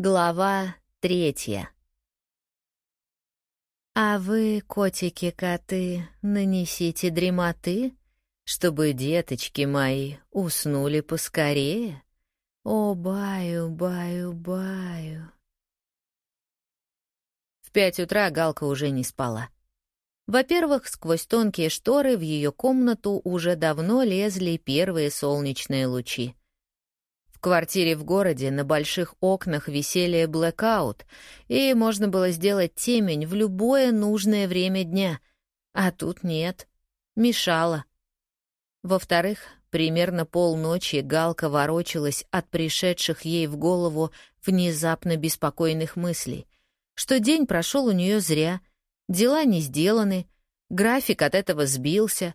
Глава третья. А вы, котики-коты, нанесите дремоты, чтобы деточки мои уснули поскорее. О, баю, баю, баю. В пять утра Галка уже не спала. Во-первых, сквозь тонкие шторы в ее комнату уже давно лезли первые солнечные лучи. В квартире в городе на больших окнах висели блэкаут, и можно было сделать темень в любое нужное время дня. А тут нет. Мешало. Во-вторых, примерно полночи Галка ворочалась от пришедших ей в голову внезапно беспокойных мыслей, что день прошел у нее зря, дела не сделаны, график от этого сбился.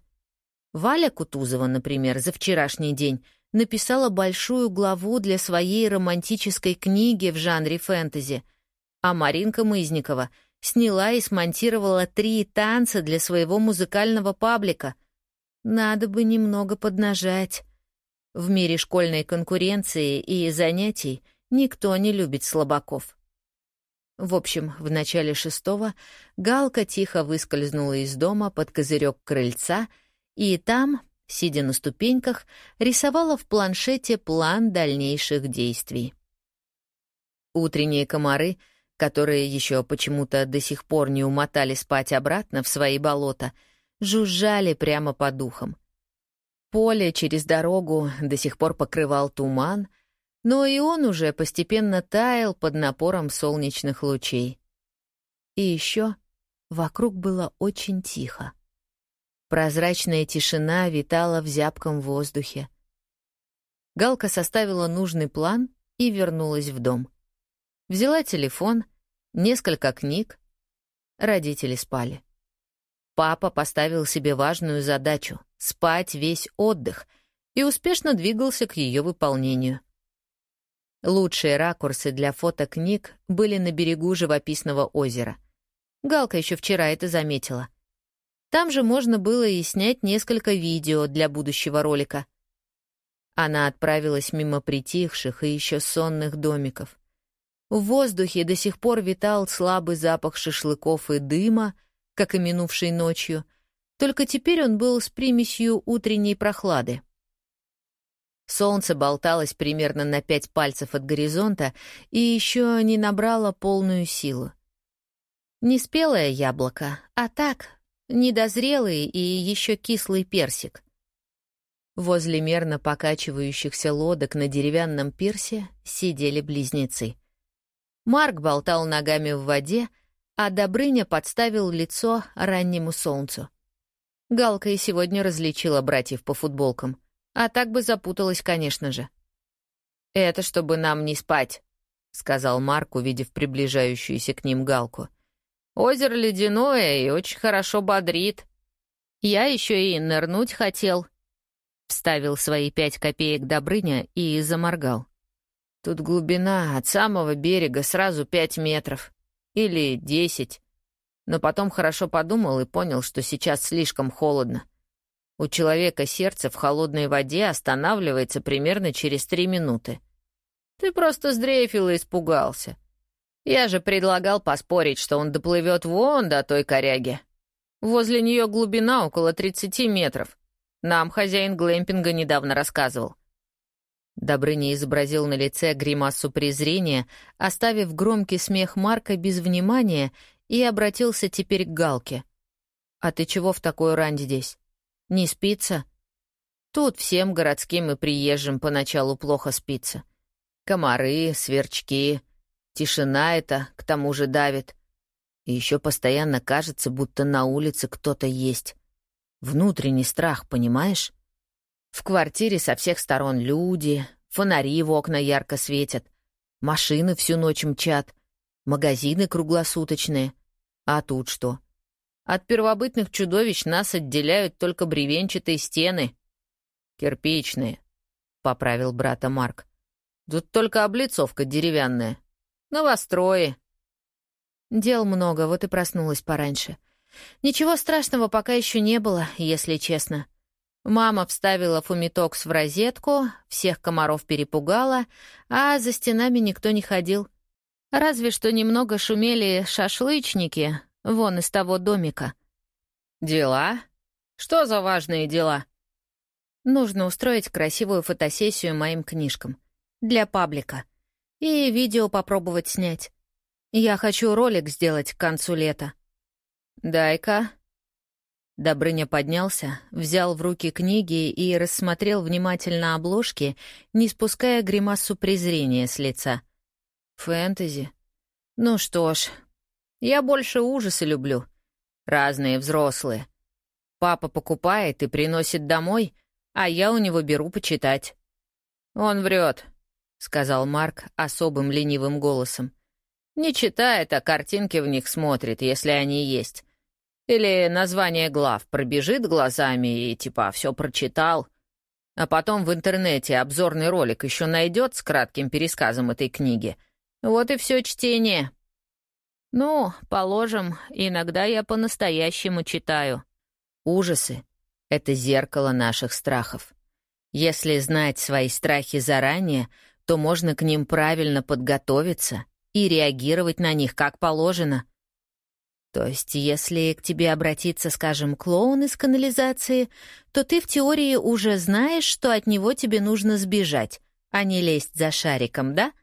Валя Кутузова, например, за вчерашний день — написала большую главу для своей романтической книги в жанре фэнтези, а Маринка Мызникова сняла и смонтировала три танца для своего музыкального паблика. Надо бы немного поднажать. В мире школьной конкуренции и занятий никто не любит слабаков. В общем, в начале шестого Галка тихо выскользнула из дома под козырек крыльца, и там, сидя на ступеньках, рисовала в планшете план дальнейших действий. Утренние комары, которые еще почему-то до сих пор не умотали спать обратно в свои болота, жужжали прямо по духам. Поле через дорогу до сих пор покрывал туман, но и он уже постепенно таял под напором солнечных лучей. И еще вокруг было очень тихо. Прозрачная тишина витала в зябком воздухе. Галка составила нужный план и вернулась в дом. Взяла телефон, несколько книг. Родители спали. Папа поставил себе важную задачу — спать весь отдых, и успешно двигался к ее выполнению. Лучшие ракурсы для фотокниг были на берегу живописного озера. Галка еще вчера это заметила. Там же можно было и снять несколько видео для будущего ролика. Она отправилась мимо притихших и еще сонных домиков. В воздухе до сих пор витал слабый запах шашлыков и дыма, как и минувшей ночью, только теперь он был с примесью утренней прохлады. Солнце болталось примерно на пять пальцев от горизонта и еще не набрало полную силу. Не спелое яблоко, а так, недозрелый и еще кислый персик. Возле мерно покачивающихся лодок на деревянном пирсе сидели близнецы. Марк болтал ногами в воде, а Добрыня подставил лицо раннему солнцу. Галка и сегодня различила братьев по футболкам, а так бы запуталась, конечно же. «Это чтобы нам не спать», — сказал Марк, увидев приближающуюся к ним Галку. Озеро ледяное и очень хорошо бодрит. Я еще и нырнуть хотел. Вставил свои пять копеек Добрыня и заморгал. Тут глубина от самого берега сразу пять метров. Или десять. Но потом хорошо подумал и понял, что сейчас слишком холодно. У человека сердце в холодной воде останавливается примерно через три минуты. Ты просто сдрейфил и испугался. Я же предлагал поспорить, что он доплывет вон до той коряги. Возле нее глубина около 30 метров. Нам хозяин глэмпинга недавно рассказывал. Добрыня изобразил на лице гримасу презрения, оставив громкий смех Марка без внимания, и обратился теперь к Галке. «А ты чего в такой рань здесь? Не спится?» Тут всем городским и приезжим поначалу плохо спится. Комары, сверчки, Тишина эта, к тому же, давит. И еще постоянно кажется, будто на улице кто-то есть. Внутренний страх, понимаешь? В квартире со всех сторон люди, фонари в окна ярко светят, машины всю ночь мчат, магазины круглосуточные. А тут что? От первобытных чудовищ нас отделяют только бревенчатые стены. Кирпичные, — поправил брата Марк. Тут только облицовка деревянная. Новострои. Дел много, вот и проснулась пораньше. Ничего страшного пока еще не было, если честно. Мама вставила фумитокс в розетку, всех комаров перепугала, а за стенами никто не ходил. Разве что немного шумели шашлычники вон из того домика. «Дела? Что за важные дела?» Нужно устроить красивую фотосессию моим книжкам. Для паблика. И видео попробовать снять. Я хочу ролик сделать к концу лета. «Дай-ка». Добрыня поднялся, взял в руки книги и рассмотрел внимательно обложки, не спуская гримасу презрения с лица. «Фэнтези? Ну что ж, я больше ужасы люблю. Разные взрослые. Папа покупает и приносит домой, а я у него беру почитать». «Он врет», — сказал Марк особым ленивым голосом. Не читает, а картинки в них смотрит, если они есть. Или название глав пробежит глазами и типа все прочитал. А потом в интернете обзорный ролик еще найдет с кратким пересказом этой книги. Вот и все чтение. Ну, положим, иногда я по-настоящему читаю. Ужасы — это зеркало наших страхов. Если знать свои страхи заранее, то можно к ним правильно подготовиться и реагировать на них как положено. То есть, если к тебе обратиться, скажем, клоун из канализации, то ты в теории уже знаешь, что от него тебе нужно сбежать, а не лезть за шариком, да?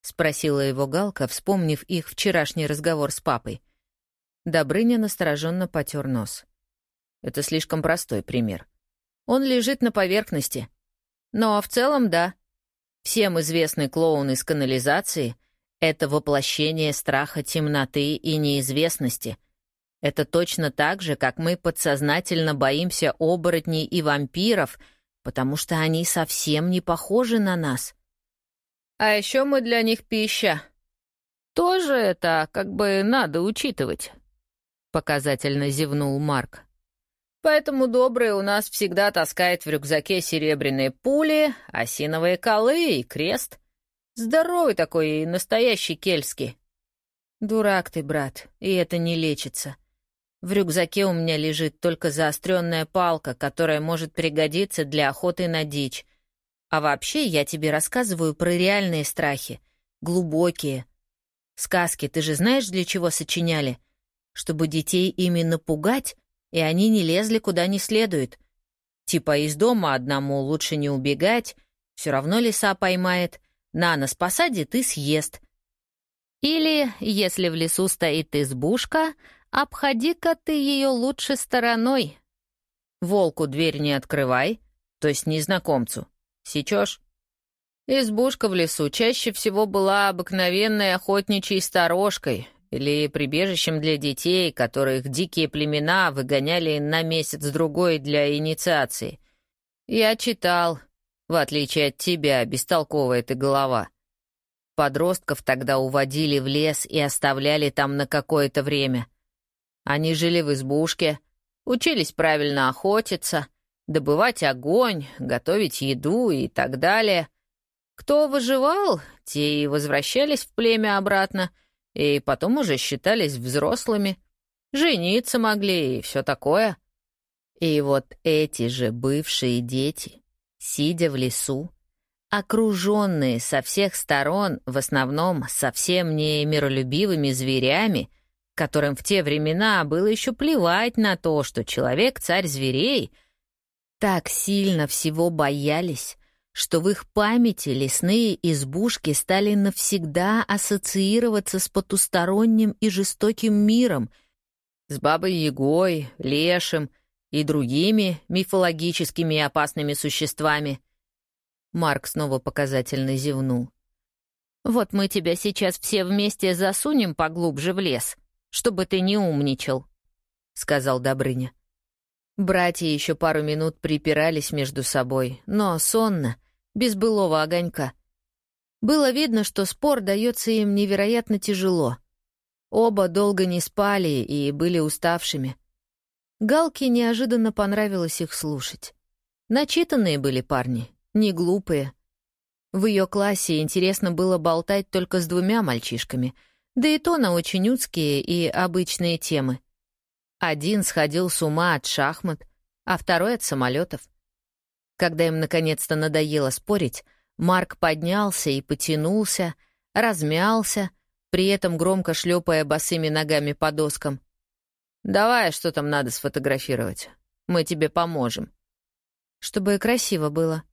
— спросила его Галка, вспомнив их вчерашний разговор с папой. Добрыня настороженно потер нос. Это слишком простой пример. Он лежит на поверхности. Но в целом, да. Всем известный клоун из канализации — это воплощение страха темноты и неизвестности. Это точно так же, как мы подсознательно боимся оборотней и вампиров, потому что они совсем не похожи на нас. А еще мы для них пища. Тоже это как бы надо учитывать. Показательно зевнул Марк. Поэтому добрый у нас всегда таскает в рюкзаке серебряные пули, осиновые колы и крест. Здоровый такой и настоящий кельский. Дурак ты, брат, и это не лечится. В рюкзаке у меня лежит только заостренная палка, которая может пригодиться для охоты на дичь. А вообще я тебе рассказываю про реальные страхи, глубокие. Сказки ты же знаешь, для чего сочиняли? Чтобы детей ими напугать, и они не лезли куда не следует. Типа из дома одному лучше не убегать, все равно лиса поймает — на нос посадит и съест. Или, если в лесу стоит избушка, обходи-ка ты ее лучше стороной. Волку дверь не открывай, то есть незнакомцу. Сечешь? Избушка в лесу чаще всего была обыкновенной охотничьей сторожкой или прибежищем для детей, которых дикие племена выгоняли на месяц-другой для инициации. Я читал, в отличие от тебя, бестолковая ты голова. Подростков тогда уводили в лес и оставляли там на какое-то время. Они жили в избушке, учились правильно охотиться, добывать огонь, готовить еду и так далее. Кто выживал, те и возвращались в племя обратно, и потом уже считались взрослыми, жениться могли и все такое. И вот эти же бывшие дети сидя в лесу, окруженные со всех сторон, в основном совсем не миролюбивыми зверями, которым в те времена было еще плевать на то, что человек — царь зверей, так сильно всего боялись, что в их памяти лесные избушки стали навсегда ассоциироваться с потусторонним и жестоким миром, с бабой Егой, Лешим и другими мифологическими и опасными существами. Марк снова показательно зевнул. «Вот мы тебя сейчас все вместе засунем поглубже в лес, чтобы ты не умничал», — сказал Добрыня. Братья еще пару минут припирались между собой, но сонно, без былого огонька. Было видно, что спор дается им невероятно тяжело. Оба долго не спали и были уставшими. Галке неожиданно понравилось их слушать. Начитанные были парни, не глупые. В ее классе интересно было болтать только с двумя мальчишками, да и то на очень узкие и обычные темы. Один сходил с ума от шахмат, а второй — от самолетов. Когда им наконец-то надоело спорить, Марк поднялся и потянулся, размялся, при этом громко шлепая босыми ногами по доскам. «Давай, что там надо сфотографировать. Мы тебе поможем». «Чтобы красиво было».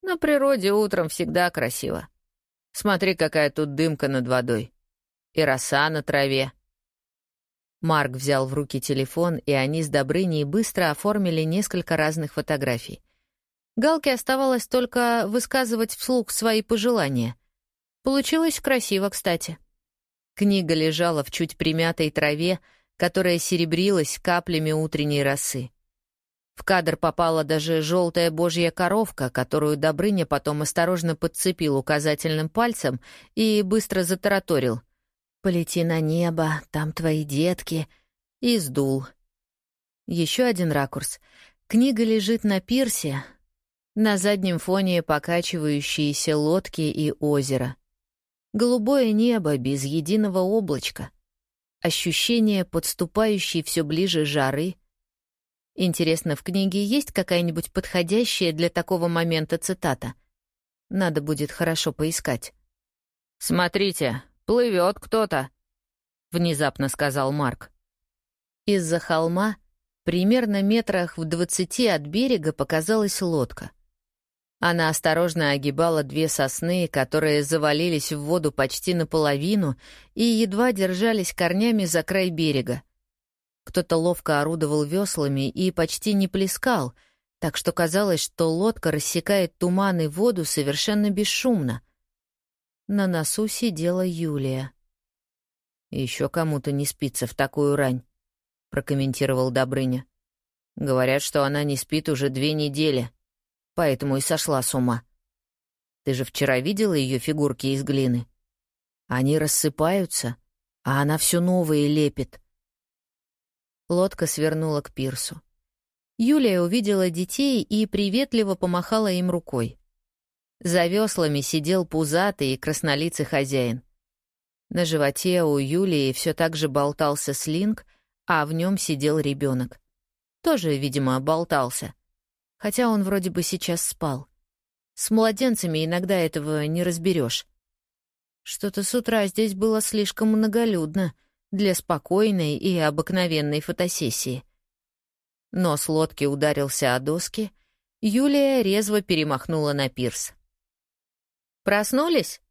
«На природе утром всегда красиво. Смотри, какая тут дымка над водой. И роса на траве». Марк взял в руки телефон, и они с Добрыней быстро оформили несколько разных фотографий. Галке оставалось только высказывать вслух свои пожелания. Получилось красиво, кстати. Книга лежала в чуть примятой траве, которая серебрилась каплями утренней росы. В кадр попала даже желтая божья коровка, которую Добрыня потом осторожно подцепил указательным пальцем и быстро затараторил. «Полети на небо, там твои детки», и сдул. Еще один ракурс. Книга лежит на пирсе, на заднем фоне покачивающиеся лодки и озеро. Голубое небо без единого облачка. Ощущение подступающей все ближе жары. Интересно, в книге есть какая-нибудь подходящая для такого момента цитата? Надо будет хорошо поискать. «Смотрите, плывет кто-то», — внезапно сказал Марк. Из-за холма, примерно метрах в двадцати от берега, показалась лодка. Она осторожно огибала две сосны, которые завалились в воду почти наполовину и едва держались корнями за край берега. Кто-то ловко орудовал веслами и почти не плескал, так что казалось, что лодка рассекает туман и воду совершенно бесшумно. На носу сидела Юлия. Еще кому-то не спится в такую рань», — прокомментировал Добрыня. «Говорят, что она не спит уже две недели, поэтому и сошла с ума. Ты же вчера видела ее фигурки из глины? Они рассыпаются, а она все новые лепит». Лодка свернула к пирсу. Юлия увидела детей и приветливо помахала им рукой. За веслами сидел пузатый и краснолицый хозяин. На животе у Юлии все так же болтался слинг, а в нем сидел ребенок. Тоже, видимо, болтался. Хотя он вроде бы сейчас спал. С младенцами иногда этого не разберешь. Что-то с утра здесь было слишком многолюдно для спокойной и обыкновенной фотосессии. Нос лодки ударился о доски, Юлия резво перемахнула на пирс. Проснулись?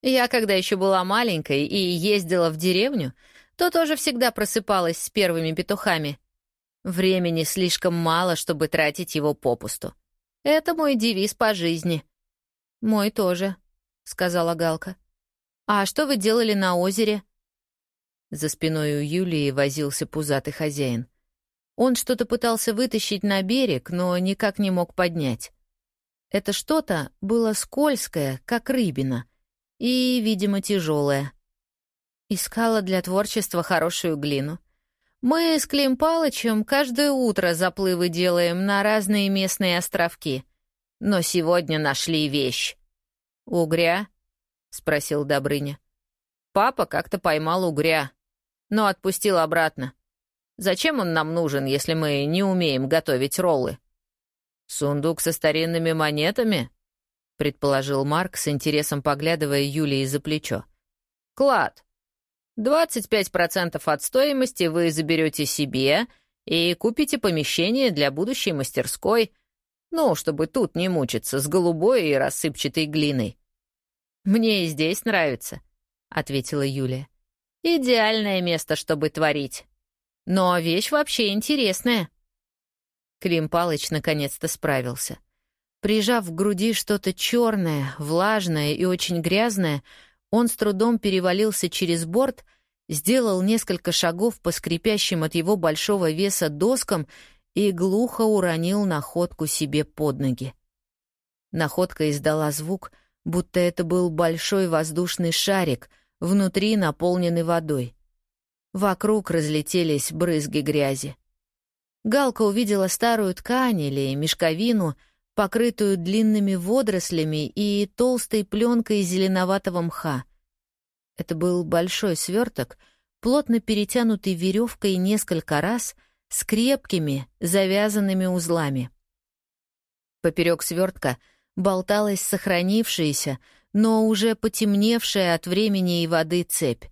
Я, когда еще была маленькой и ездила в деревню, то тоже всегда просыпалась с первыми петухами. Времени слишком мало, чтобы тратить его попусту. Это мой девиз по жизни. «Мой тоже», — сказала Галка. «А что вы делали на озере?» За спиной у Юлии возился пузатый хозяин. Он что-то пытался вытащить на берег, но никак не мог поднять. Это что-то было скользкое, как рыбина, и, видимо, тяжелое. Искала для творчества хорошую глину. Мы с Клим Палычем каждое утро заплывы делаем на разные местные островки. Но сегодня нашли вещь. «Угря?» — спросил Добрыня. «Папа как-то поймал угря, но отпустил обратно. Зачем он нам нужен, если мы не умеем готовить роллы?» «Сундук со старинными монетами?» — предположил Марк, с интересом поглядывая Юлии за плечо. «Клад. 25% от стоимости вы заберете себе и купите помещение для будущей мастерской, ну, чтобы тут не мучиться с голубой и рассыпчатой глиной». «Мне и здесь нравится», — ответила Юлия. «Идеальное место, чтобы творить. Но вещь вообще интересная». Клим Палыч наконец-то справился. Прижав к груди что-то черное, влажное и очень грязное, он с трудом перевалился через борт, сделал несколько шагов по скрипящим от его большого веса доскам и глухо уронил находку себе под ноги. Находка издала звук, будто это был большой воздушный шарик, внутри наполненный водой. Вокруг разлетелись брызги грязи. Галка увидела старую ткань или мешковину, покрытую длинными водорослями и толстой пленкой зеленоватого мха. Это был большой сверток, плотно перетянутый веревкой несколько раз, с крепкими, завязанными узлами. Поперек свертка болталась сохранившаяся, но уже потемневшая от времени и воды цепь.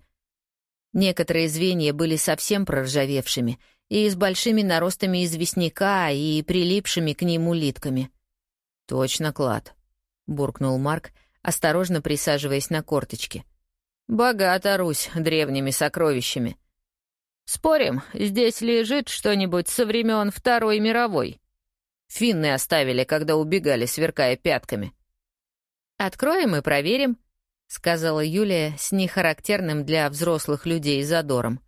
Некоторые звенья были совсем проржавевшими и с большими наростами известняка и прилипшими к ним улитками. «Точно клад», — буркнул Марк, осторожно присаживаясь на корточки. «Богата Русь древними сокровищами». «Спорим, здесь лежит что-нибудь со времен Второй мировой?» Финны оставили, когда убегали, сверкая пятками. «Откроем и проверим», — сказала Юлия с нехарактерным для взрослых людей задором.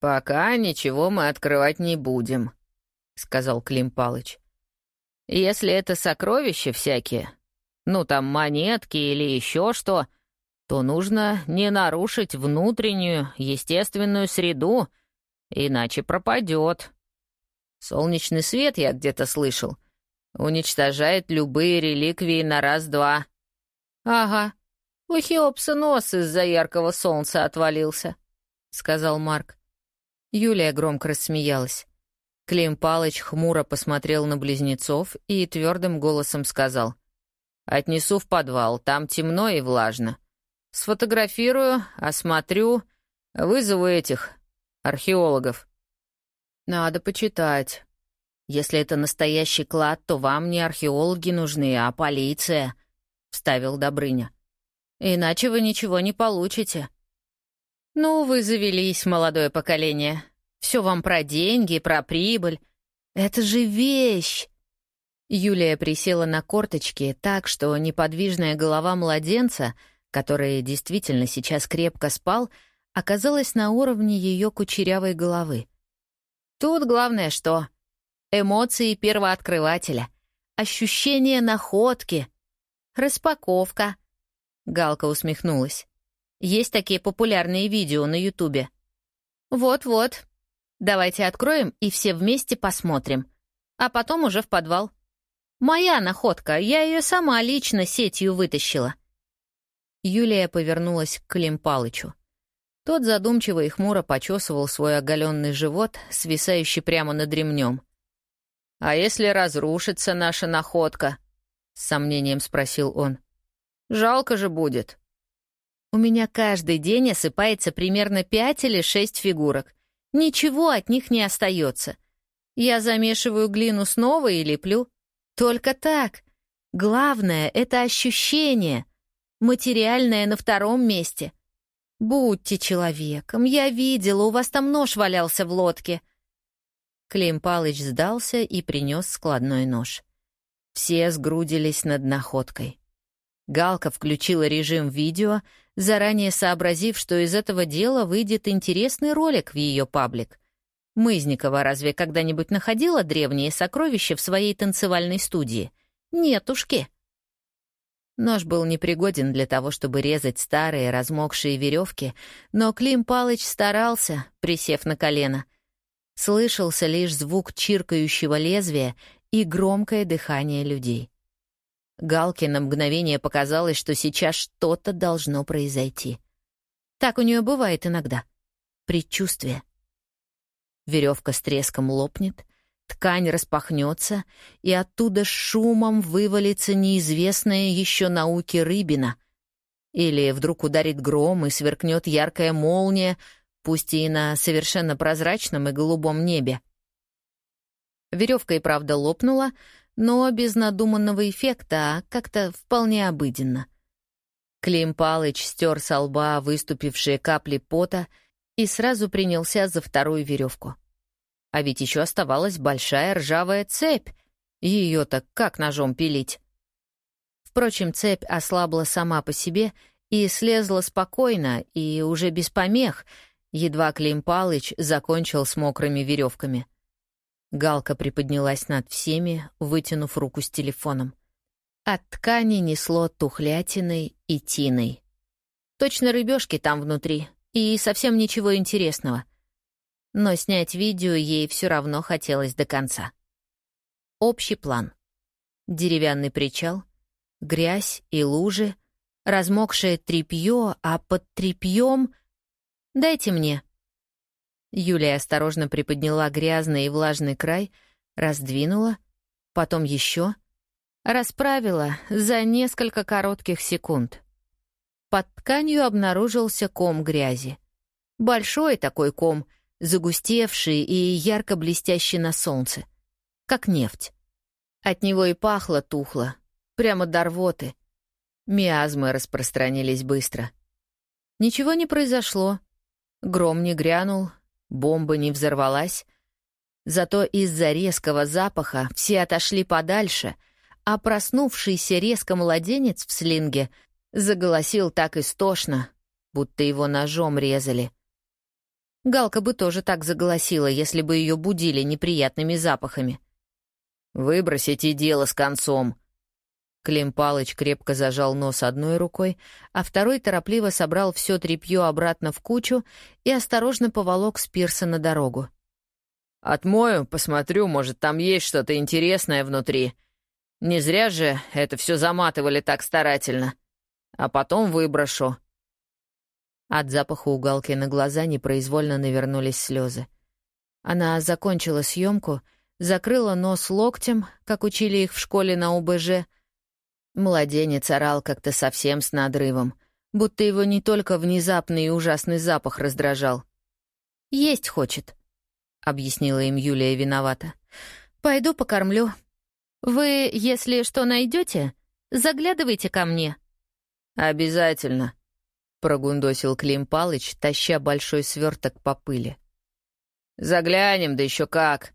«Пока ничего мы открывать не будем», — сказал Клим Палыч. «Если это сокровища всякие, ну там монетки или еще что, то нужно не нарушить внутреннюю, естественную среду, иначе пропадет. Солнечный свет я где-то слышал. Уничтожает любые реликвии на раз-два. Ага, у Хеопса нос из-за яркого солнца отвалился, — сказал Марк. Юлия громко рассмеялась. Клим Палыч хмуро посмотрел на близнецов и твердым голосом сказал. «Отнесу в подвал, там темно и влажно. Сфотографирую, осмотрю, вызову этих археологов». «Надо почитать. Если это настоящий клад, то вам не археологи нужны, а полиция», — вставил Добрыня. «Иначе вы ничего не получите». «Ну, вы завелись, молодое поколение. Все вам про деньги, про прибыль. Это же вещь!» Юлия присела на корточки так, что неподвижная голова младенца, который действительно сейчас крепко спал, оказалась на уровне ее кучерявой головы. Тут главное что? Эмоции первооткрывателя, ощущение находки, распаковка. Галка усмехнулась. Есть такие популярные видео на Ютубе. Вот-вот. Давайте откроем и все вместе посмотрим. А потом уже в подвал. Моя находка, я ее сама лично сетью вытащила. Юлия повернулась к Клим Палычу. Тот задумчиво и хмуро почесывал свой оголенный живот, свисающий прямо над ремнем. «А если разрушится наша находка?» — с сомнением спросил он. «Жалко же будет». «У меня каждый день осыпается примерно пять или шесть фигурок. Ничего от них не остается. Я замешиваю глину снова и леплю. Только так. Главное — это ощущение. Материальное на втором месте — «Будьте человеком, я видела, у вас там нож валялся в лодке». Клим Палыч сдался и принес складной нож. Все сгрудились над находкой. Галка включила режим видео, заранее сообразив, что из этого дела выйдет интересный ролик в ее паблик. Мызникова разве когда-нибудь находила древние сокровища в своей танцевальной студии? Нетушки. Нож был непригоден для того, чтобы резать старые размокшие веревки, но Клим Палыч старался, присев на колено. Слышался лишь звук чиркающего лезвия и громкое дыхание людей. Галке на мгновение показалось, что сейчас что-то должно произойти. Так у нее бывает иногда. Предчувствие. Веревка с треском лопнет, Ткань распахнется, и оттуда шумом вывалится неизвестная еще науке рыбина. Или вдруг ударит гром и сверкнет яркая молния, пусть и на совершенно прозрачном и голубом небе. Веревка и правда лопнула, но без надуманного эффекта, а как-то вполне обыденно. Клим Палыч стер со лба выступившие капли пота и сразу принялся за вторую веревку. А ведь еще оставалась большая ржавая цепь. Ее-то как ножом пилить? Впрочем, цепь ослабла сама по себе и слезла спокойно и уже без помех, едва Клим Палыч закончил с мокрыми веревками. Галка приподнялась над всеми, вытянув руку с телефоном. От ткани несло тухлятиной и тиной. Точно рыбешки там внутри, и совсем ничего интересного но снять видео ей все равно хотелось до конца. Общий план. Деревянный причал, грязь и лужи, размокшее тряпье, а под тряпьем... «Дайте мне». Юлия осторожно приподняла грязный и влажный край, раздвинула, потом еще. Расправила за несколько коротких секунд. Под тканью обнаружился ком грязи. Большой такой ком, загустевший и ярко блестящий на солнце. Как нефть. От него и пахло тухло, прямо до рвоты. Миазмы распространились быстро. Ничего не произошло. Гром не грянул, бомба не взорвалась. Зато из-за резкого запаха все отошли подальше, а проснувшийся резко младенец в слинге заголосил так истошно, будто его ножом резали. Галка бы тоже так заголосила, если бы ее будили неприятными запахами. «Выбросите дело с концом!» Клим Палыч крепко зажал нос одной рукой, а второй торопливо собрал все тряпье обратно в кучу и осторожно поволок с пирса на дорогу. «Отмою, посмотрю, может, там есть что-то интересное внутри. Не зря же это все заматывали так старательно. А потом выброшу». От запаха у Галки на глаза непроизвольно навернулись слезы. Она закончила съемку — закрыла нос локтем, как учили их в школе на УБЖ. Младенец орал как-то совсем с надрывом, будто его не только внезапный и ужасный запах раздражал. «Есть хочет», — объяснила им Юлия виновата. «Пойду покормлю. Вы, если что найдете, заглядывайте ко мне». «Обязательно», — прогундосил Клим Палыч, таща большой сверток по пыли. «Заглянем, да еще как»,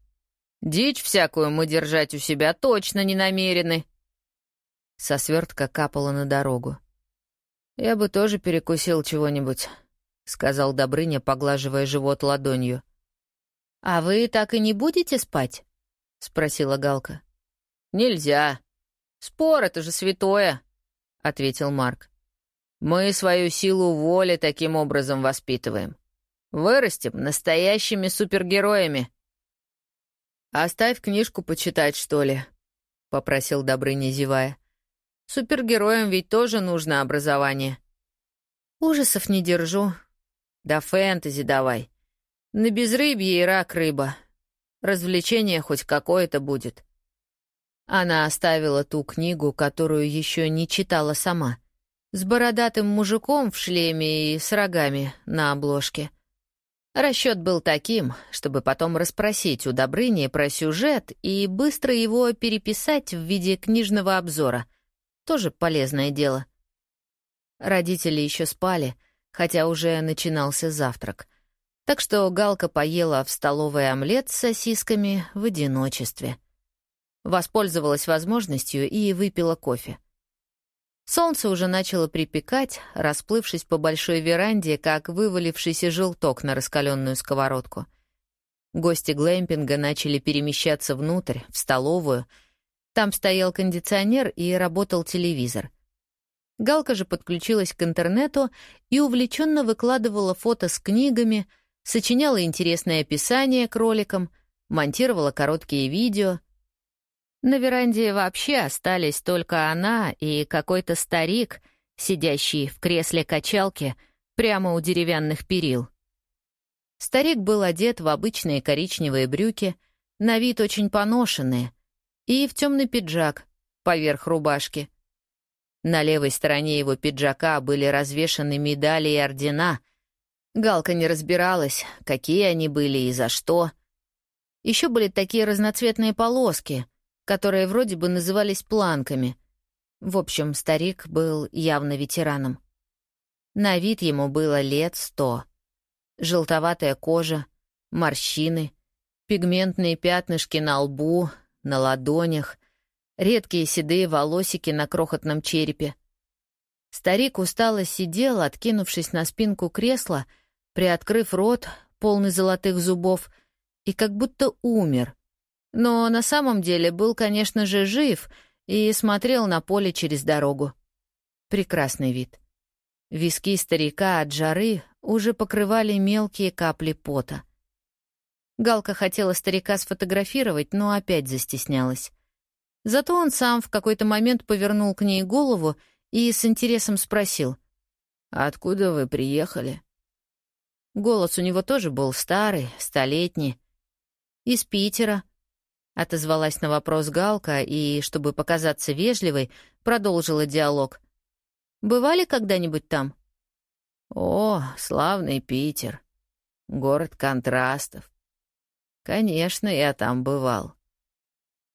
Дичь всякую мы держать у себя точно не намерены. Со свертка капала на дорогу. «Я бы тоже перекусил чего-нибудь», — сказал Добрыня, поглаживая живот ладонью. «А вы так и не будете спать?» — спросила Галка. «Нельзя. Спор — это же святое», — ответил Марк. «Мы свою силу воли таким образом воспитываем. Вырастем настоящими супергероями». «Оставь книжку почитать, что ли», — попросил Добрыня, зевая. «Супергероям ведь тоже нужно образование». «Ужасов не держу. Да фэнтези давай. На безрыбье и рак рыба. Развлечение хоть какое-то будет». Она оставила ту книгу, которую еще не читала сама, с бородатым мужиком в шлеме и с рогами на обложке. Расчет был таким, чтобы потом расспросить у Добрыни про сюжет и быстро его переписать в виде книжного обзора. Тоже полезное дело. Родители еще спали, хотя уже начинался завтрак. Так что Галка поела в столовой омлет с сосисками в одиночестве. Воспользовалась возможностью и выпила кофе. Солнце уже начало припекать, расплывшись по большой веранде, как вывалившийся желток на раскаленную сковородку. Гости глэмпинга начали перемещаться внутрь, в столовую. Там стоял кондиционер и работал телевизор. Галка же подключилась к интернету и увлеченно выкладывала фото с книгами, сочиняла интересное описание к роликам, монтировала короткие видео — на веранде вообще остались только она и какой-то старик, сидящий в кресле качалки прямо у деревянных перил. Старик был одет в обычные коричневые брюки, на вид очень поношенные, и в темный пиджак поверх рубашки. На левой стороне его пиджака были развешаны медали и ордена. Галка не разбиралась, какие они были и за что. Еще были такие разноцветные полоски — которые вроде бы назывались планками. В общем, старик был явно ветераном. На вид ему было лет сто. Желтоватая кожа, морщины, пигментные пятнышки на лбу, на ладонях, редкие седые волосики на крохотном черепе. Старик устало сидел, откинувшись на спинку кресла, приоткрыв рот, полный золотых зубов, и как будто умер, но на самом деле был, конечно же, жив и смотрел на поле через дорогу. Прекрасный вид. Виски старика от жары уже покрывали мелкие капли пота. Галка хотела старика сфотографировать, но опять застеснялась. Зато он сам в какой-то момент повернул к ней голову и с интересом спросил. «Откуда вы приехали?» Голос у него тоже был старый, столетний. «Из Питера», Отозвалась на вопрос Галка и, чтобы показаться вежливой, продолжила диалог. «Бывали когда-нибудь там?» «О, славный Питер. Город контрастов. Конечно, я там бывал.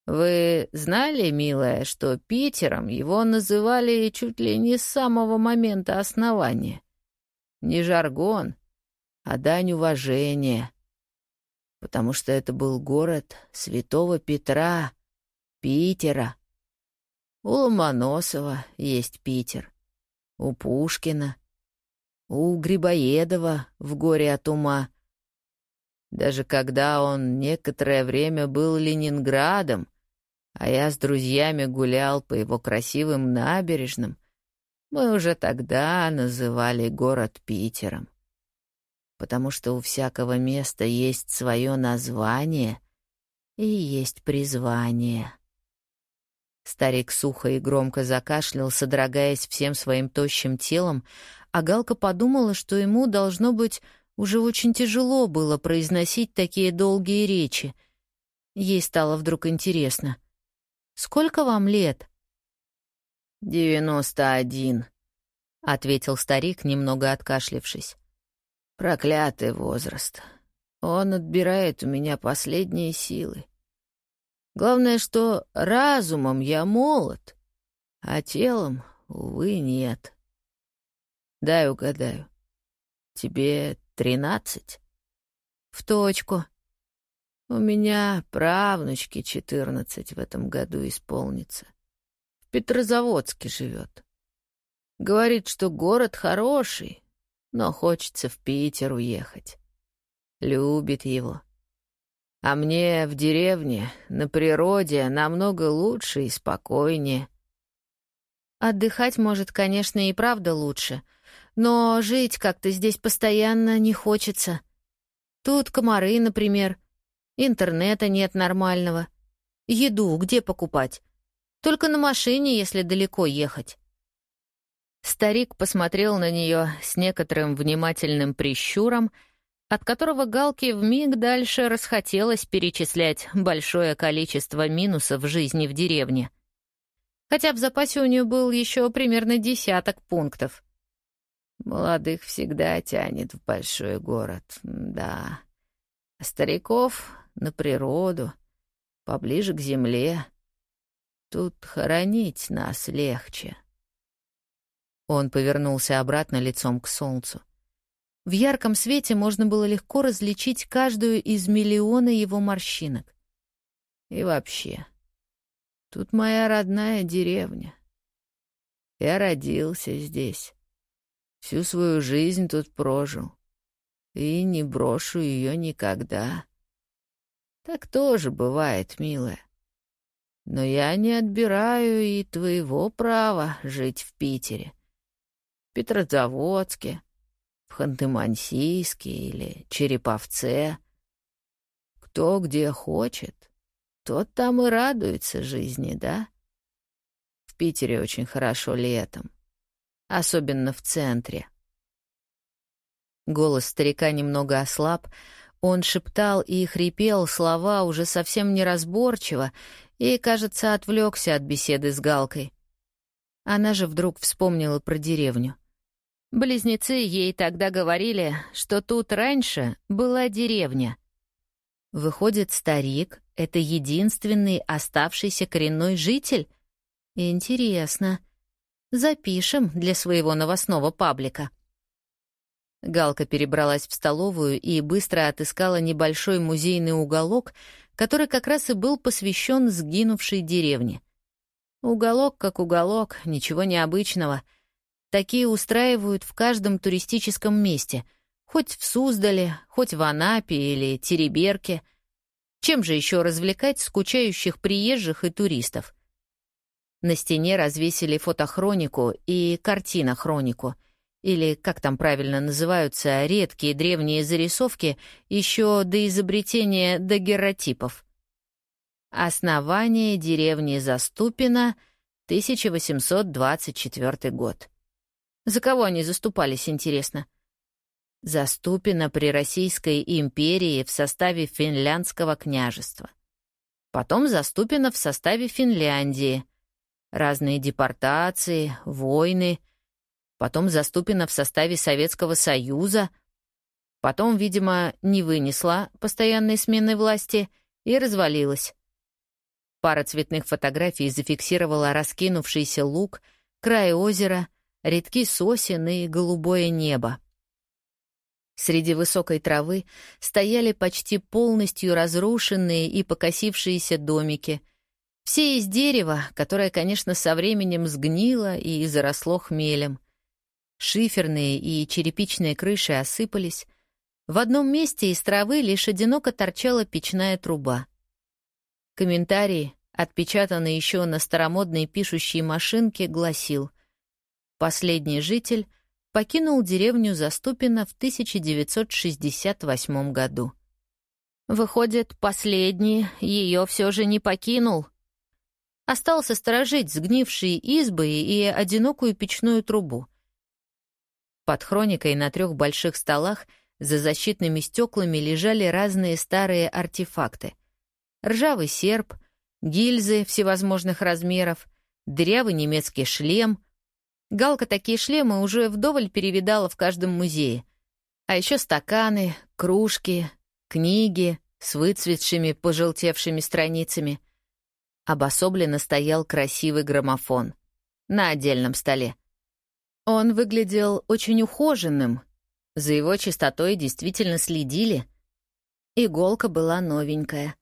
Вы знали, милая, что Питером его называли чуть ли не с самого момента основания? Не жаргон, а дань уважения» потому что это был город святого Петра, Питера. У Ломоносова есть Питер, у Пушкина, у Грибоедова в «Горе от ума». Даже когда он некоторое время был Ленинградом, а я с друзьями гулял по его красивым набережным, мы уже тогда называли город Питером потому что у всякого места есть свое название и есть призвание. Старик сухо и громко закашлял, содрогаясь всем своим тощим телом, а Галка подумала, что ему, должно быть, уже очень тяжело было произносить такие долгие речи. Ей стало вдруг интересно. «Сколько вам лет?» «Девяносто один», — ответил старик, немного откашлившись. Проклятый возраст. Он отбирает у меня последние силы. Главное, что разумом я молод, а телом, увы, нет. Дай угадаю. Тебе тринадцать? В точку. У меня правнучки четырнадцать в этом году исполнится. В Петрозаводске живет. Говорит, что город хороший, но хочется в Питер уехать. Любит его. А мне в деревне, на природе, намного лучше и спокойнее. Отдыхать, может, конечно, и правда лучше, но жить как-то здесь постоянно не хочется. Тут комары, например, интернета нет нормального. Еду где покупать? Только на машине, если далеко ехать. Старик посмотрел на нее с некоторым внимательным прищуром, от которого Галке вмиг дальше расхотелось перечислять большое количество минусов жизни в деревне. Хотя в запасе у нее был еще примерно десяток пунктов. Молодых всегда тянет в большой город, да. А стариков — на природу, поближе к земле. Тут хоронить нас легче. Он повернулся обратно лицом к солнцу. В ярком свете можно было легко различить каждую из миллиона его морщинок. И вообще, тут моя родная деревня. Я родился здесь. Всю свою жизнь тут прожил. И не брошу ее никогда. Так тоже бывает, милая. Но я не отбираю и твоего права жить в Питере. Петрозаводске, в Ханты-Мансийске или Череповце. Кто где хочет, тот там и радуется жизни, да? В Питере очень хорошо летом, особенно в центре. Голос старика немного ослаб, он шептал и хрипел слова уже совсем неразборчиво и, кажется, отвлекся от беседы с Галкой. Она же вдруг вспомнила про деревню. Близнецы ей тогда говорили, что тут раньше была деревня. Выходит, старик — это единственный оставшийся коренной житель? Интересно. Запишем для своего новостного паблика. Галка перебралась в столовую и быстро отыскала небольшой музейный уголок, который как раз и был посвящен сгинувшей деревне. Уголок как уголок, ничего необычного — Такие устраивают в каждом туристическом месте, хоть в Суздале, хоть в Анапе или Тереберке. Чем же еще развлекать скучающих приезжих и туристов? На стене развесили фотохронику и картинохронику, или, как там правильно называются, редкие древние зарисовки еще до изобретения дагерротипов. Основание деревни Заступина, 1824 год. За кого они заступались, интересно? Заступина при Российской империи в составе финляндского княжества. Потом Заступина в составе Финляндии. Разные депортации, войны. Потом Заступина в составе Советского Союза. Потом, видимо, не вынесла постоянной смены власти и развалилась. Пара цветных фотографий зафиксировала раскинувшийся луг, край озера, редки сосен и голубое небо. Среди высокой травы стояли почти полностью разрушенные и покосившиеся домики. Все из дерева, которое, конечно, со временем сгнило и заросло хмелем. Шиферные и черепичные крыши осыпались. В одном месте из травы лишь одиноко торчала печная труба. Комментарий, отпечатанный еще на старомодной пишущей машинке, гласил «Последний житель — покинул деревню Заступино в 1968 году. Выходит, последний ее все же не покинул. Остался сторожить сгнившие избы и одинокую печную трубу. Под хроникой на трех больших столах за защитными стеклами лежали разные старые артефакты. Ржавый серп, гильзы всевозможных размеров, дырявый немецкий шлем — Галка такие шлемы уже вдоволь перевидала в каждом музее. А еще стаканы, кружки, книги с выцветшими, пожелтевшими страницами. Обособленно стоял красивый граммофон на отдельном столе. Он выглядел очень ухоженным, за его чистотой действительно следили. Иголка была новенькая.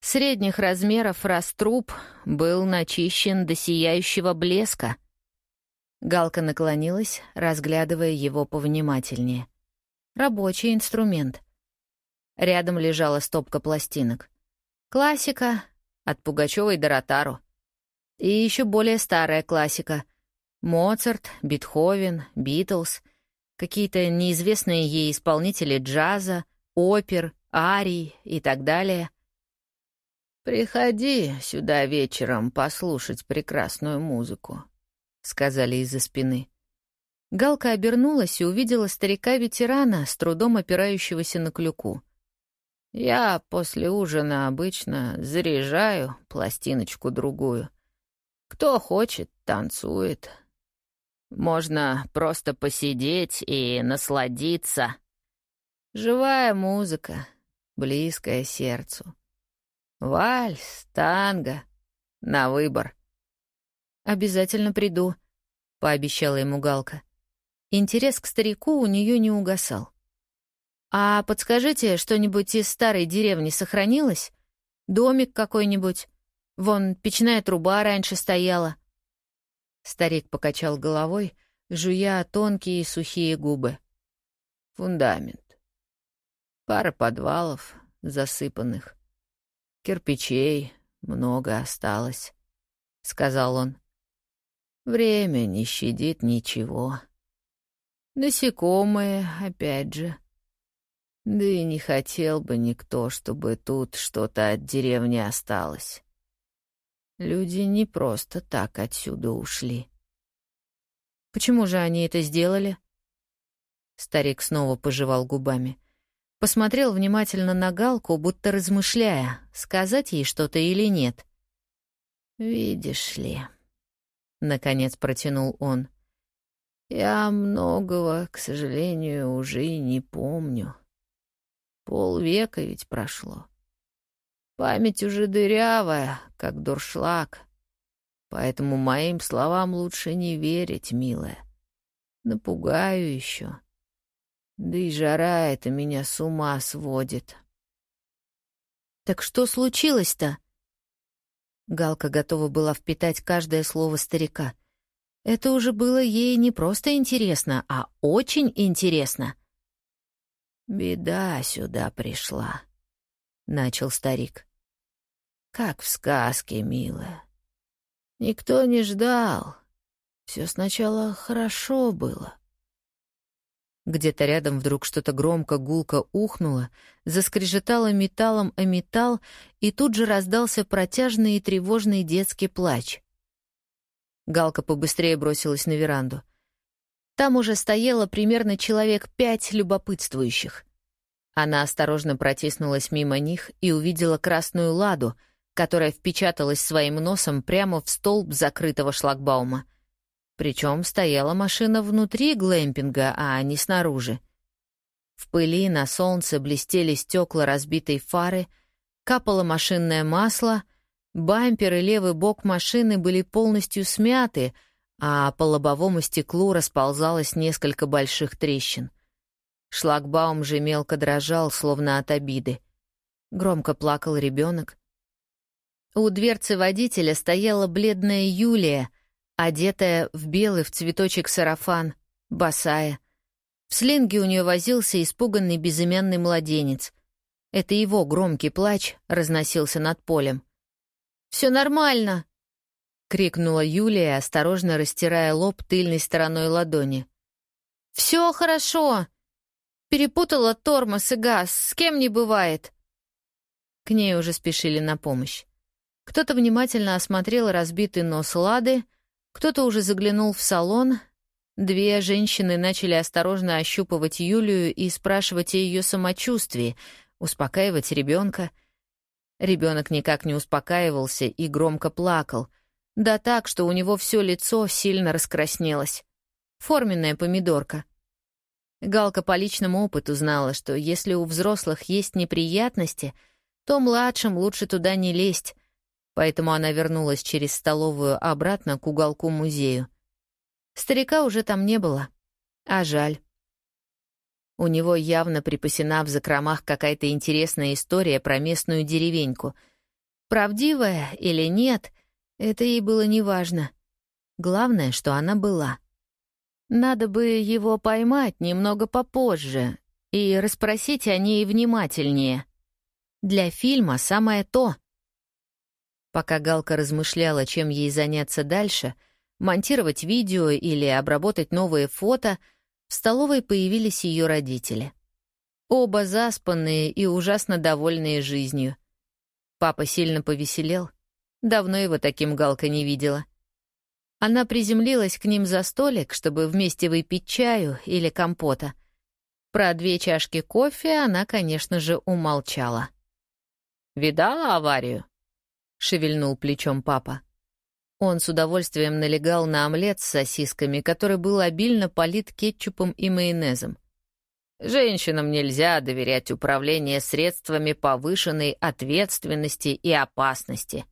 Средних размеров раструб был начищен до сияющего блеска — Галка наклонилась, разглядывая его повнимательнее. Рабочий инструмент. Рядом лежала стопка пластинок. Классика от Пугачевой до Ротару. И еще более старая классика. Моцарт, Бетховен, Битлз, какие-то неизвестные ей исполнители джаза, опер, арий и так далее. «Приходи сюда вечером послушать прекрасную музыку», сказали из-за спины. Галка обернулась и увидела старика-ветерана, с трудом опирающегося на клюку. «Я после ужина обычно заряжаю пластиночку-другую. Кто хочет, танцует. Можно просто посидеть и насладиться. Живая музыка, близкая сердцу. Вальс, танго, на выбор. «Обязательно приду», — пообещала ему Галка. Интерес к старику у нее не угасал. «А подскажите, что-нибудь из старой деревни сохранилось? Домик какой-нибудь? Вон печная труба раньше стояла». Старик покачал головой, жуя тонкие сухие губы. «Фундамент. Пара подвалов, засыпанных. Кирпичей много осталось», — сказал он. Время не щадит ничего. Насекомые, опять же. Да и не хотел бы никто, чтобы тут что-то от деревни осталось. Люди не просто так отсюда ушли. Почему же они это сделали? Старик снова пожевал губами. Посмотрел внимательно на Галку, будто размышляя, сказать ей что-то или нет. «Видишь ли...» — наконец протянул он. «Я многого, к сожалению, уже и не помню. Полвека ведь прошло. Память уже дырявая, как дуршлаг. Поэтому моим словам лучше не верить, милая. Напугаю еще. Да и жара это меня с ума сводит». «Так что случилось-то?» Галка готова была впитать каждое слово старика. Это уже было ей не просто интересно, а очень интересно. «Беда сюда пришла», — начал старик. «Как в сказке, милая. Никто не ждал. Все сначала хорошо было. Где-то рядом вдруг что-то громко гулко ухнуло, заскрежетало металлом о металл, и тут же раздался протяжный и тревожный детский плач. Галка побыстрее бросилась на веранду. Там уже стояло примерно человек пять любопытствующих. Она осторожно протиснулась мимо них и увидела красную ладу, которая впечаталась своим носом прямо в столб закрытого шлагбаума. Причем стояла машина внутри глэмпинга, а не снаружи. В пыли на солнце блестели стекла разбитой фары, капало машинное масло, бампер и левый бок машины были полностью смяты, а по лобовому стеклу расползалось несколько больших трещин. Шлагбаум же мелко дрожал, словно от обиды. Громко плакал ребенок. У дверцы водителя стояла бледная Юлия, одетая в белый в цветочек сарафан, босая. В слинге у нее возился испуганный безымянный младенец. Это его громкий плач разносился над полем. «Все нормально!» — крикнула Юлия, осторожно растирая лоб тыльной стороной ладони. «Все хорошо! Перепутала тормоз и газ, с кем не бывает!» К ней уже спешили на помощь. Кто-то внимательно осмотрел разбитый нос Лады, кто-то уже заглянул в салон, Две женщины начали осторожно ощупывать Юлию и спрашивать о ее самочувствии, успокаивать ребенка. Ребенок никак не успокаивался и громко плакал, да так, что у него все лицо сильно раскраснелось. Форменная помидорка. Галка по личному опыту знала, что если у взрослых есть неприятности, то младшим лучше туда не лезть, поэтому она вернулась через столовую обратно к уголку музею. Старика уже там не было. А жаль. У него явно припасена в закромах какая-то интересная история про местную деревеньку. Правдивая или нет, это ей было неважно. Главное, что она была. Надо бы его поймать немного попозже и расспросить о ней внимательнее. Для фильма самое то. Пока Галка размышляла, чем ей заняться дальше — монтировать видео или обработать новые фото, в столовой появились ее родители. Оба заспанные и ужасно довольные жизнью. Папа сильно повеселел. Давно его таким Галка не видела. Она приземлилась к ним за столик, чтобы вместе выпить чаю или компота. Про две чашки кофе она, конечно же, умолчала. «Видала аварию?» — шевельнул плечом папа. Он с удовольствием налегал на омлет с сосисками, который был обильно полит кетчупом и майонезом. Женщинам нельзя доверять управление средствами повышенной ответственности и опасности.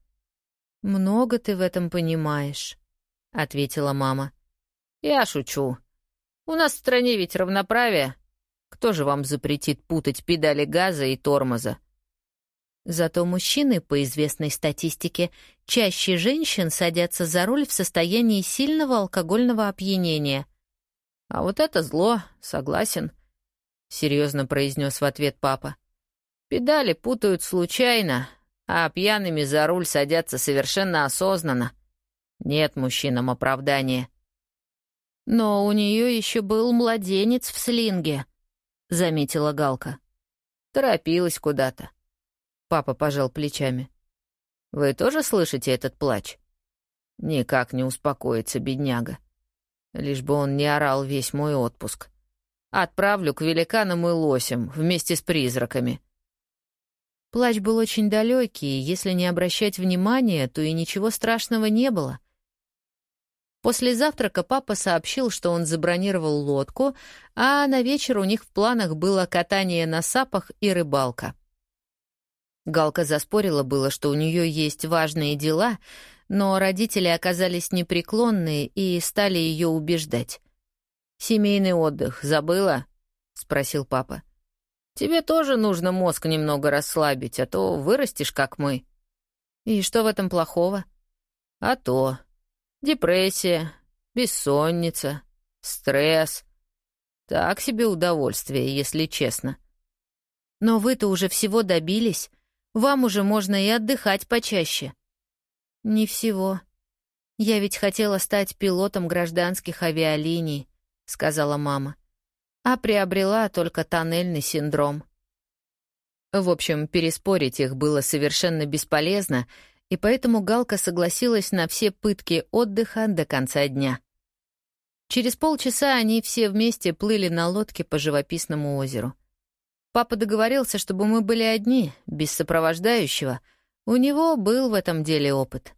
«Много ты в этом понимаешь», — ответила мама. «Я шучу. У нас в стране ведь равноправие. Кто же вам запретит путать педали газа и тормоза? Зато мужчины, по известной статистике, чаще женщин садятся за руль в состоянии сильного алкогольного опьянения. «А вот это зло, согласен», — серьезно произнес в ответ папа. «Педали путают случайно, а пьяными за руль садятся совершенно осознанно. Нет мужчинам оправдания». «Но у нее еще был младенец в слинге», — заметила Галка. Торопилась куда-то. Папа пожал плечами. «Вы тоже слышите этот плач?» «Никак не успокоится, бедняга. Лишь бы он не орал весь мой отпуск. Отправлю к великанам и лосям вместе с призраками». Плач был очень далекий, если не обращать внимания, то и ничего страшного не было. После завтрака папа сообщил, что он забронировал лодку, а на вечер у них в планах было катание на сапах и рыбалка. Галка заспорила было, что у нее есть важные дела, но родители оказались непреклонны и стали ее убеждать. «Семейный отдых забыла?» — спросил папа. «Тебе тоже нужно мозг немного расслабить, а то вырастешь, как мы». «И что в этом плохого?» «А то. Депрессия, бессонница, стресс. Так себе удовольствие, если честно». «Но вы-то уже всего добились. Вам уже можно и отдыхать почаще». «Не всего. Я ведь хотела стать пилотом гражданских авиалиний», — сказала мама. «А приобрела только тоннельный синдром». В общем, переспорить их было совершенно бесполезно, и поэтому Галка согласилась на все пытки отдыха до конца дня. Через полчаса они все вместе плыли на лодке по живописному озеру. Папа договорился, чтобы мы были одни, без сопровождающего. У него был в этом деле опыт.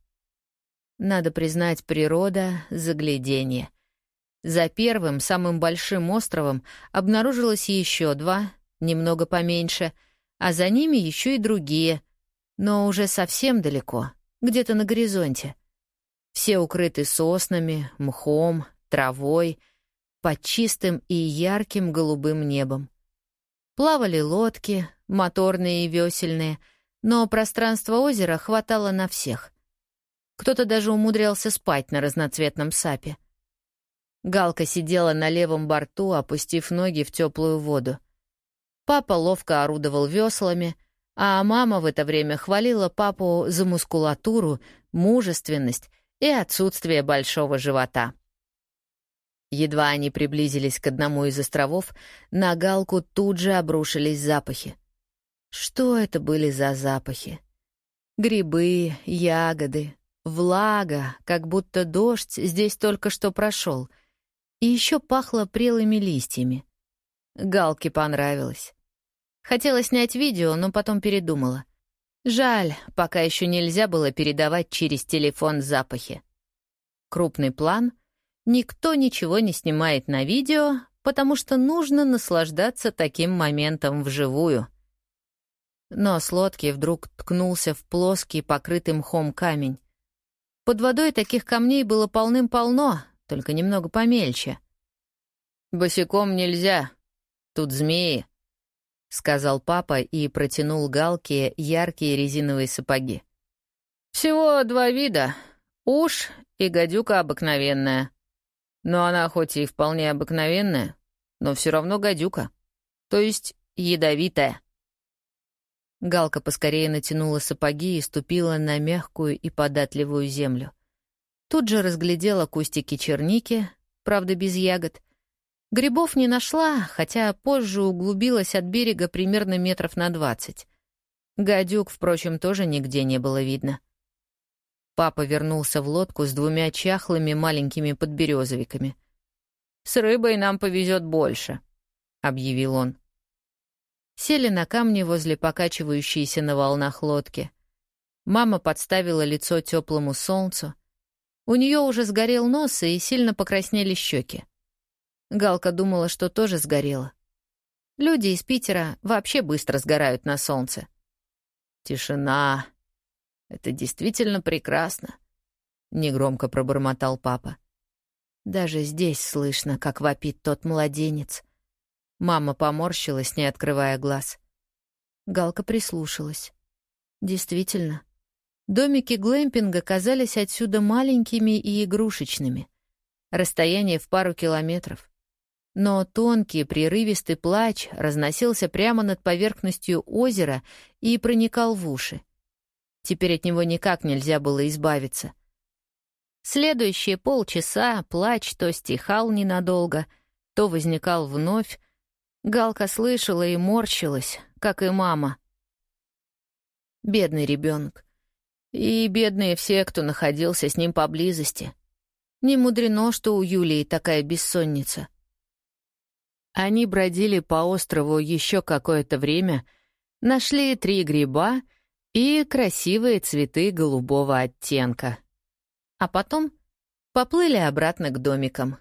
Надо признать, природа — загляденье. За первым, самым большим островом обнаружилось еще два, немного поменьше, а за ними еще и другие, но уже совсем далеко, где-то на горизонте. Все укрыты соснами, мхом, травой, под чистым и ярким голубым небом. Плавали лодки, моторные и весельные, но пространства озера хватало на всех. Кто-то даже умудрялся спать на разноцветном сапе. Галка сидела на левом борту, опустив ноги в теплую воду. Папа ловко орудовал веслами, а мама в это время хвалила папу за мускулатуру, мужественность и отсутствие большого живота. Едва они приблизились к одному из островов, на Галку тут же обрушились запахи. Что это были за запахи? Грибы, ягоды, влага, как будто дождь здесь только что прошел — и еще пахло прелыми листьями. Галке понравилось. Хотела снять видео, но потом передумала. Жаль, пока еще нельзя было передавать через телефон запахи. Крупный план. Никто ничего не снимает на видео, потому что нужно наслаждаться таким моментом вживую. Нос лодки вдруг ткнулся в плоский, покрытый мхом камень. Под водой таких камней было полным-полно, только немного помельче. «Босиком нельзя, тут змеи», — сказал папа и протянул Галке яркие резиновые сапоги. «Всего два вида — уж и гадюка обыкновенная. Но она хоть и вполне обыкновенная, но все равно гадюка, то есть ядовитая». Галка поскорее натянула сапоги и ступила на мягкую и податливую землю. Тут же разглядела кустики черники, правда, без ягод. Грибов не нашла, хотя позже углубилась от берега примерно метров на двадцать. Гадюк, впрочем, тоже нигде не было видно. Папа вернулся в лодку с двумя чахлыми маленькими подберезовиками. «С рыбой нам повезет больше», — объявил он. Сели на камни возле покачивающейся на волнах лодки. Мама подставила лицо теплому солнцу — у нее уже сгорел нос и сильно покраснели щеки. Галка думала, что тоже сгорела. Люди из Питера вообще быстро сгорают на солнце. «Тишина. Это действительно прекрасно», — негромко пробормотал папа. Даже здесь слышно, как вопит тот младенец. Мама поморщилась, не открывая глаз. Галка прислушалась. Действительно, Домики глэмпинга казались отсюда маленькими и игрушечными. Расстояние в пару километров. Но тонкий, прерывистый плач разносился прямо над поверхностью озера и проникал в уши. Теперь от него никак нельзя было избавиться. Следующие полчаса плач то стихал ненадолго, то возникал вновь. Галка слышала и морщилась, как и мама. Бедный ребенок. И бедные все, кто находился с ним поблизости. Не мудрено, что у Юлии такая бессонница. Они бродили по острову еще какое-то время, нашли три гриба и красивые цветы голубого оттенка. А потом поплыли обратно к домикам.